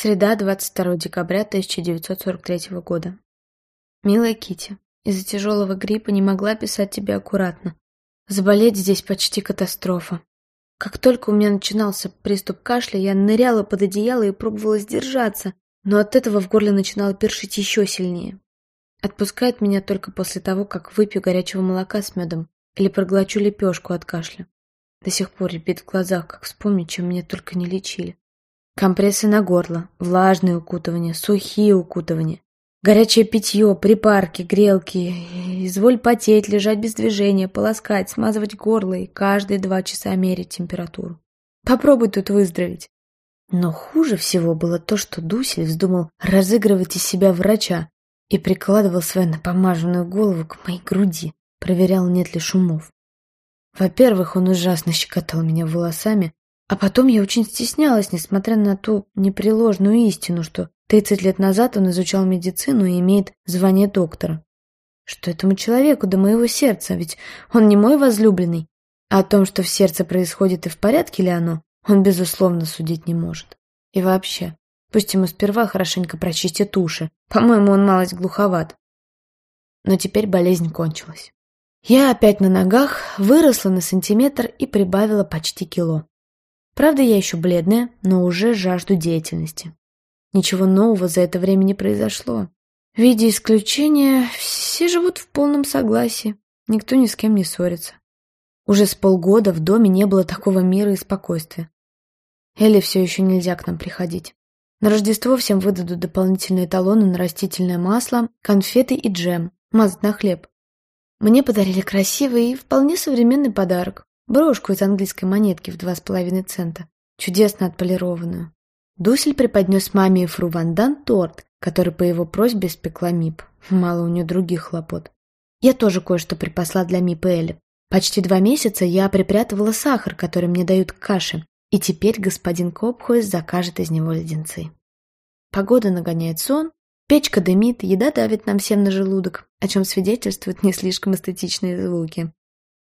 Среда, 22 декабря 1943 года. Милая Кити, из-за тяжелого гриппа не могла писать тебе аккуратно. Заболеть здесь почти катастрофа. Как только у меня начинался приступ кашля, я ныряла под одеяло и пробовала сдержаться, но от этого в горле начинало першить еще сильнее. Отпускает меня только после того, как выпью горячего молока с медом или проглочу лепешку от кашля. До сих пор рябит в глазах, как вспомнить, чем меня только не лечили. Компрессы на горло, влажные укутывания, сухие укутывания, горячее питье, припарки, грелки, изволь потеть, лежать без движения, полоскать, смазывать горло и каждые два часа мерить температуру. Попробуй тут выздороветь. Но хуже всего было то, что Дусель вздумал разыгрывать из себя врача и прикладывал свою напомаженную голову к моей груди, проверял, нет ли шумов. Во-первых, он ужасно щекотал меня волосами, а потом я очень стеснялась, несмотря на ту непреложную истину, что 30 лет назад он изучал медицину и имеет звание доктора. Что этому человеку до моего сердца, ведь он не мой возлюбленный. А о том, что в сердце происходит и в порядке ли оно, он, безусловно, судить не может. И вообще, пусть ему сперва хорошенько прочистят уши. По-моему, он малость глуховат. Но теперь болезнь кончилась. Я опять на ногах, выросла на сантиметр и прибавила почти кило. Правда, я еще бледная, но уже жажду деятельности. Ничего нового за это время не произошло. В виде исключения, все живут в полном согласии, никто ни с кем не ссорится. Уже с полгода в доме не было такого мира и спокойствия. Элли все еще нельзя к нам приходить. На Рождество всем выдадут дополнительные талоны на растительное масло, конфеты и джем, мазать на хлеб. Мне подарили красивый и вполне современный подарок. Брошку из английской монетки в два с половиной цента, чудесно отполированную. Дусель преподнес маме и фру Вандан торт, который по его просьбе спекла Мип. Мало у нее других хлопот. Я тоже кое-что припасла для Мип и Элли. Почти два месяца я припрятывала сахар, который мне дают к каше, и теперь господин Копхойс закажет из него леденцы. Погода нагоняет сон, печка дымит, еда давит нам всем на желудок, о чем свидетельствуют не слишком эстетичные звуки.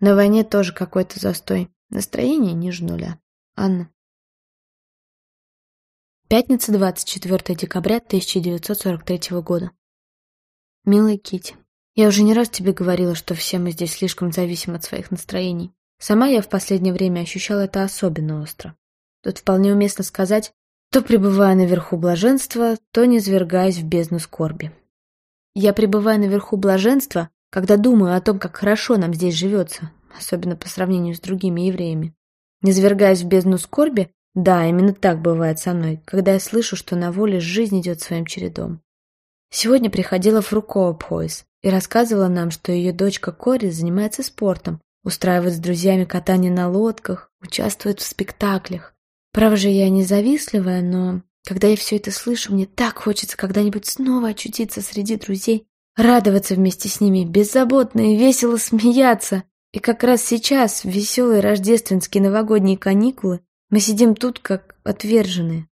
На войне тоже какой-то застой. Настроение ниже нуля. Анна. Пятница, 24 декабря 1943 года. Милая Кити, я уже не раз тебе говорила, что все мы здесь слишком зависим от своих настроений. Сама я в последнее время ощущала это особенно остро. Тут вполне уместно сказать, то пребывая наверху блаженства, то низвергаясь в бездну скорби. Я пребываю наверху блаженства, когда думаю о том, как хорошо нам здесь живется, особенно по сравнению с другими евреями. Не свергаясь в бездну скорби, да, именно так бывает со мной, когда я слышу, что на воле жизнь идет своим чередом. Сегодня приходила Фруко Пойс и рассказывала нам, что ее дочка Кори занимается спортом, устраивает с друзьями катание на лодках, участвует в спектаклях. Право же я не завистливая, но когда я все это слышу, мне так хочется когда-нибудь снова очутиться среди друзей радоваться вместе с ними, беззаботно и весело смеяться. И как раз сейчас, в веселые рождественские новогодние каникулы, мы сидим тут как отверженные.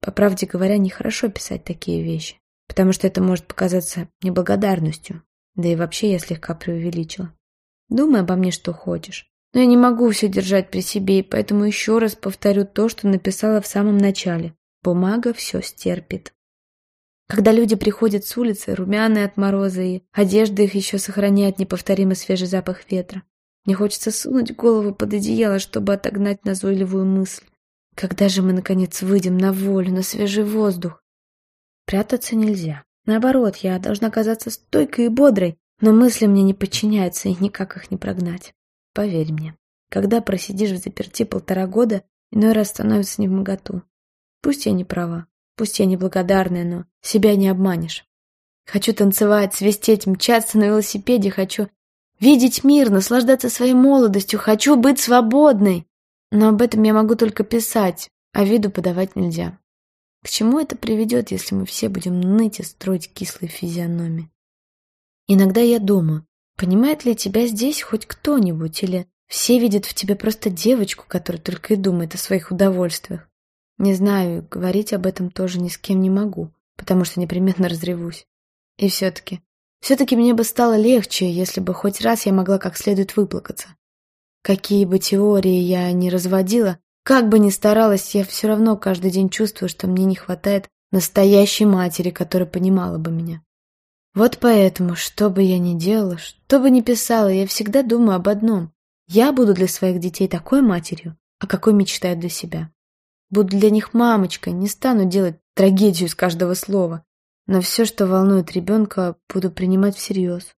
По правде говоря, нехорошо писать такие вещи, потому что это может показаться неблагодарностью, да и вообще я слегка преувеличила. Думай обо мне, что хочешь. Но я не могу все держать при себе, и поэтому еще раз повторю то, что написала в самом начале. Бумага все стерпит. Когда люди приходят с улицы, румяные от мороза, и одежда их еще сохраняет неповторимый свежий запах ветра. Мне хочется сунуть голову под одеяло, чтобы отогнать назойливую мысль. Когда же мы, наконец, выйдем на волю, на свежий воздух? Прятаться нельзя. Наоборот, я должна казаться стойкой и бодрой, но мысли мне не подчиняются, и никак их не прогнать. Поверь мне, когда просидишь в заперти полтора года, иной раз становится невмоготу. Пусть я не права, Пусть я неблагодарная, но себя не обманешь. Хочу танцевать, свистеть, мчаться на велосипеде, хочу видеть мир, наслаждаться своей молодостью, хочу быть свободной. Но об этом я могу только писать, а виду подавать нельзя. К чему это приведет, если мы все будем ныть и строить кислые физиономии? Иногда я думаю, понимает ли тебя здесь хоть кто-нибудь, или все видят в тебе просто девочку, которая только и думает о своих удовольствиях? Не знаю, говорить об этом тоже ни с кем не могу, потому что непременно разревусь. И все-таки, все-таки мне бы стало легче, если бы хоть раз я могла как следует выплакаться. Какие бы теории я ни разводила, Как бы ни старалась, я все равно каждый день чувствую, что мне не хватает настоящей матери, которая понимала бы меня. Вот поэтому, что бы я ни делала, что бы ни писала, я всегда думаю об одном. Я буду для своих детей такой матерью, о какой мечтаю для себя. Буду для них мамочкой, не стану делать трагедию из каждого слова. Но все, что волнует ребенка, буду принимать всерьез.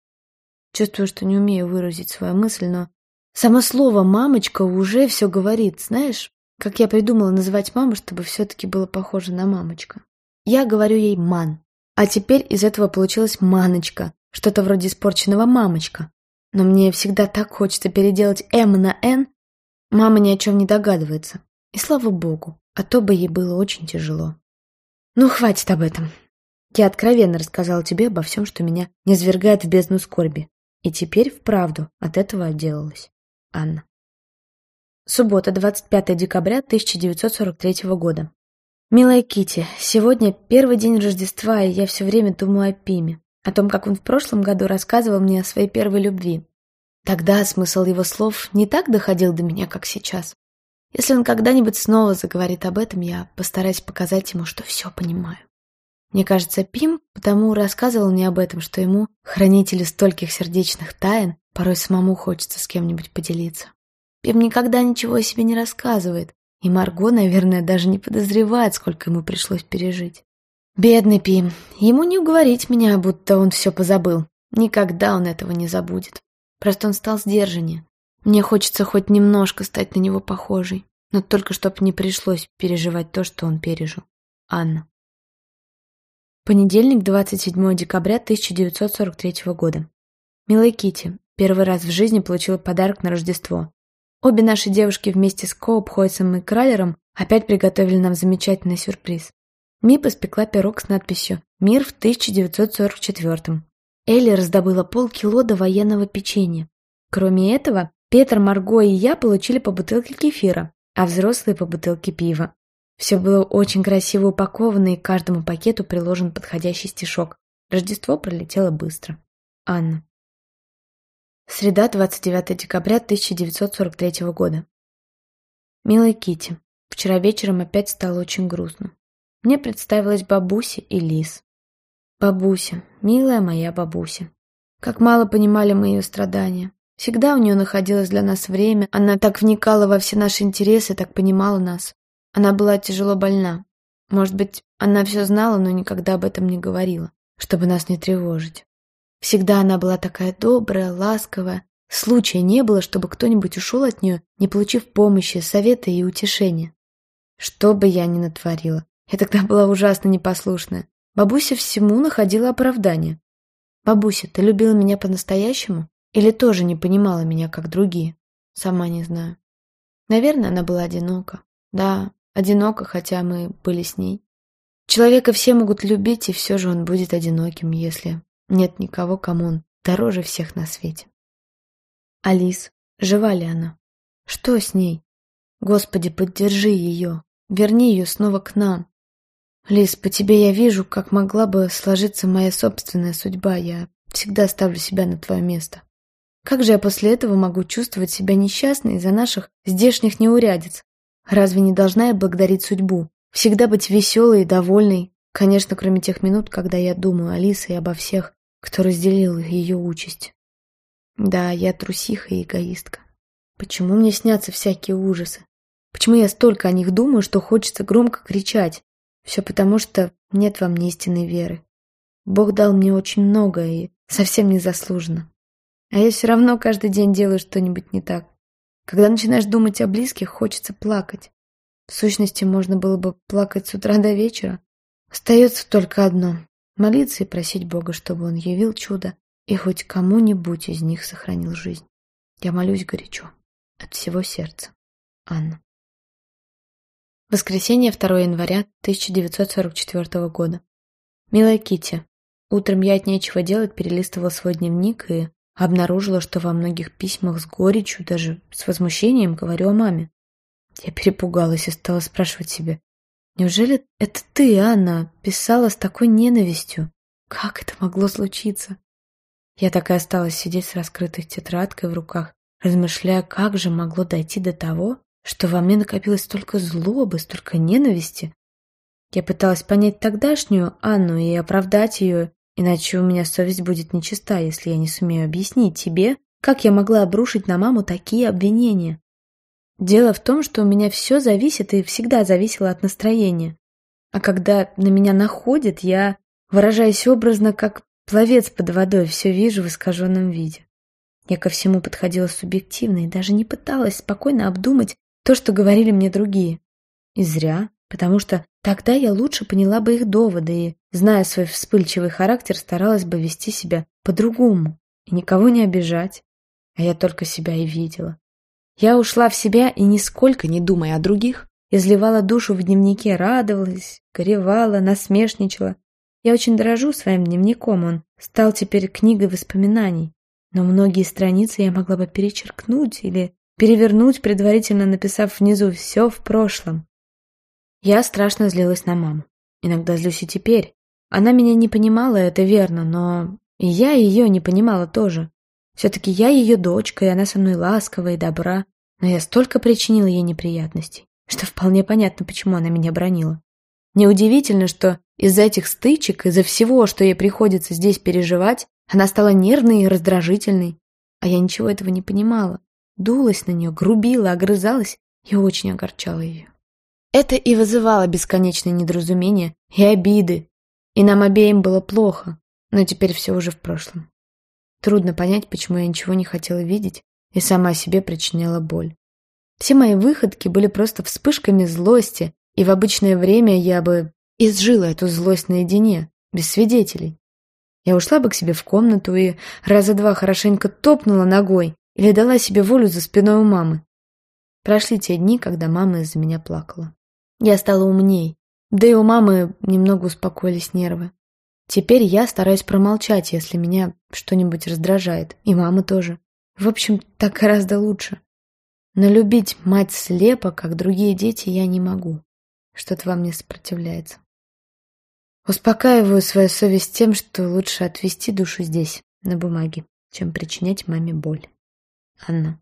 Чувствую, что не умею выразить свою мысль, но само слово «мамочка» уже все говорит. Знаешь, как я придумала называть маму, чтобы все-таки было похоже на мамочка. Я говорю ей «ман». А теперь из этого получилась «маночка», что-то вроде испорченного «мамочка». Но мне всегда так хочется переделать «м» на «н». Мама ни о чем не догадывается. И слава богу, а то бы ей было очень тяжело. Ну, хватит об этом. Я откровенно рассказала тебе обо всем, что меня не свергает в бездну скорби. И теперь вправду от этого отделалась. Анна. Суббота, 25 декабря 1943 года. Милая Кити, сегодня первый день Рождества, и я все время думаю о Пиме, о том, как он в прошлом году рассказывал мне о своей первой любви. Тогда смысл его слов не так доходил до меня, как сейчас. Если он когда-нибудь снова заговорит об этом, я постараюсь показать ему, что все понимаю. Мне кажется, Пим потому рассказывал мне об этом, что ему, хранителю стольких сердечных тайн, порой самому хочется с кем-нибудь поделиться. Пим никогда ничего о себе не рассказывает, и Марго, наверное, даже не подозревает, сколько ему пришлось пережить. Бедный Пим. Ему не уговорить меня, будто он все позабыл. Никогда он этого не забудет. Просто он стал сдержаннее. Мне хочется хоть немножко стать на него похожей, но только чтоб не пришлось переживать то, что он пережил. Анна. Понедельник, 27 декабря 1943 года. Милая Кити, первый раз в жизни получила подарок на Рождество. Обе наши девушки вместе с Коуп, Хойсом и Кралером опять приготовили нам замечательный сюрприз. Мипа испекла пирог с надписью «Мир в 1944 Элли раздобыла полкило до военного печенья. Кроме этого, Петр, Марго и я получили по бутылке кефира, а взрослые по бутылке пива. Все было очень красиво упаковано, и к каждому пакету приложен подходящий стишок. Рождество пролетело быстро. Анна. Среда, 29 декабря 1943 года. Милая Кити, вчера вечером опять стало очень грустно. Мне представилась бабуся и Лис. Бабуся, милая моя бабуся. Как мало понимали мы ее страдания. Всегда у нее находилось для нас время, она так вникала во все наши интересы, так понимала нас. Она была тяжело больна. Может быть, она все знала, но никогда об этом не говорила, чтобы нас не тревожить. Всегда она была такая добрая, ласковая. Случая не было, чтобы кто-нибудь ушел от нее, не получив помощи, совета и утешения. Что бы я ни натворила, я тогда была ужасно непослушная. Бабуся всему находила оправдание. «Бабуся, ты любила меня по-настоящему? Или тоже не понимала меня, как другие?» Сама не знаю. Наверное, она была одинока. Да, одинока, хотя мы были с ней. Человека все могут любить, и все же он будет одиноким, если нет никого, кому он дороже всех на свете. Алис, жива ли она? Что с ней? Господи, поддержи ее. Верни ее снова к нам. Лис, по тебе я вижу, как могла бы сложиться моя собственная судьба. Я всегда ставлю себя на твое место. Как же я после этого могу чувствовать себя несчастной из-за наших здешних неурядиц? Разве не должна я благодарить судьбу? Всегда быть веселой и довольной, Конечно, кроме тех минут, когда я думаю о Лисе и обо всех, кто разделил ее участь. Да, я трусиха и эгоистка. Почему мне снятся всякие ужасы? Почему я столько о них думаю, что хочется громко кричать? Все потому, что нет во мне истинной веры. Бог дал мне очень много и совсем незаслуженно. А я все равно каждый день делаю что-нибудь не так. Когда начинаешь думать о близких, хочется плакать. В сущности, можно было бы плакать с утра до вечера, Остается только одно — молиться и просить Бога, чтобы Он явил чудо и хоть кому-нибудь из них сохранил жизнь. Я молюсь горячо, от всего сердца. Анна. Воскресенье, 2 января 1944 года. Милая Кити, утром я от нечего делать перелистывала свой дневник и обнаружила, что во многих письмах с горечью, даже с возмущением говорю о маме. Я перепугалась и стала спрашивать себя, Неужели это ты, Анна, писала с такой ненавистью? Как это могло случиться? Я так и осталась сидеть с раскрытой тетрадкой в руках, размышляя, как же могло дойти до того, что во мне накопилось столько злобы, столько ненависти. Я пыталась понять тогдашнюю Анну и оправдать ее, иначе у меня совесть будет нечиста, если я не сумею объяснить тебе, как я могла обрушить на маму такие обвинения. Дело в том, что у меня все зависит и всегда зависело от настроения. А когда на меня находит, я, выражаясь образно, как пловец под водой, все вижу в искаженном виде. Я ко всему подходила субъективно и даже не пыталась спокойно обдумать то, что говорили мне другие. И зря, потому что тогда я лучше поняла бы их доводы и, зная свой вспыльчивый характер, старалась бы вести себя по-другому и никого не обижать. А я только себя и видела. Я ушла в себя и, нисколько не думая о других, изливала душу в дневнике, радовалась, горевала, насмешничала. Я очень дорожу своим дневником, он стал теперь книгой воспоминаний. Но многие страницы я могла бы перечеркнуть или перевернуть, предварительно написав внизу «все в прошлом». Я страшно злилась на маму. Иногда злюсь и теперь. Она меня не понимала, это верно, но и я ее не понимала тоже. Все-таки я ее дочка, и она со мной ласкова и добра, но я столько причинила ей неприятностей, что вполне понятно, почему она меня бронила. Неудивительно, что из-за этих стычек, из-за всего, что ей приходится здесь переживать, она стала нервной и раздражительной. А я ничего этого не понимала. Дулась на нее, грубила, огрызалась и очень огорчала ее. Это и вызывало бесконечные недоразумения и обиды. И нам обеим было плохо, но теперь все уже в прошлом. Трудно понять, почему я ничего не хотела видеть и сама себе причиняла боль. Все мои выходки были просто вспышками злости, и в обычное время я бы изжила эту злость наедине, без свидетелей. Я ушла бы к себе в комнату и раза два хорошенько топнула ногой или дала себе волю за спиной у мамы. Прошли те дни, когда мама из-за меня плакала. Я стала умней, да и у мамы немного успокоились нервы. Теперь я стараюсь промолчать, если меня что-нибудь раздражает, и мама тоже. В общем, так гораздо лучше. Но любить мать слепо, как другие дети, я не могу. Что-то во мне сопротивляется. Успокаиваю свою совесть тем, что лучше отвести душу здесь, на бумаге, чем причинять маме боль. Анна.